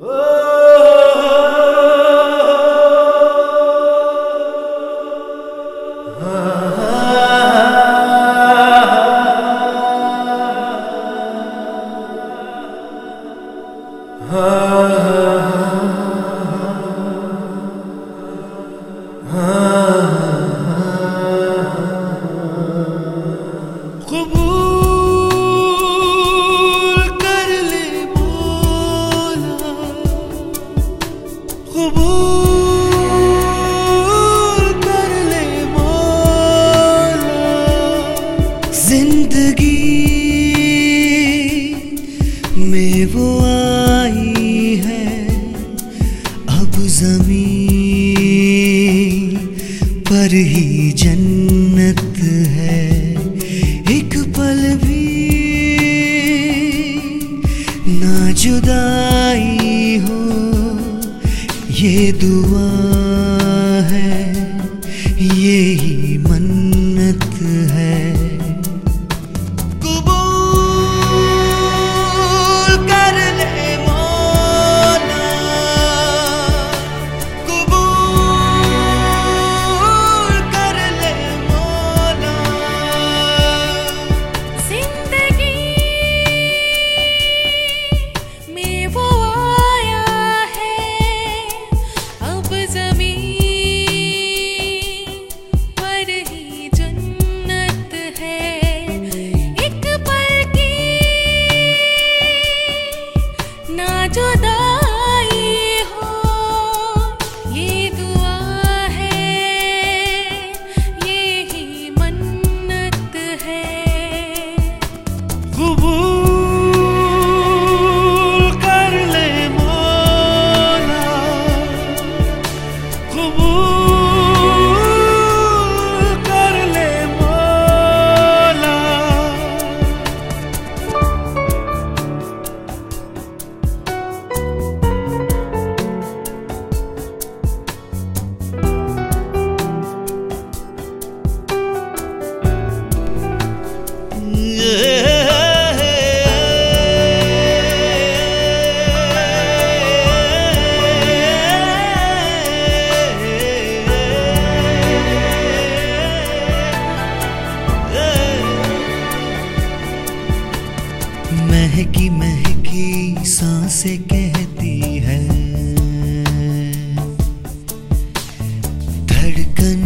Ah. में वो आई है। अब ज़मीन पर ही जन्नत है। एक पल भी ना जुदाई हो। ये दुआ है, ये मन्नत महकी महकी साँसें कहती है। धड़कन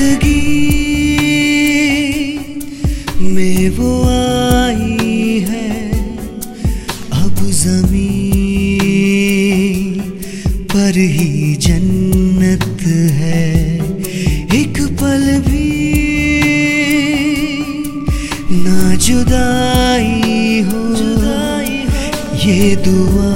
ज़िंदगी में वो आई है। अब ज़मीन पर ही जन्नत है। एक पल भी ना जुदाई हो। ये दुआ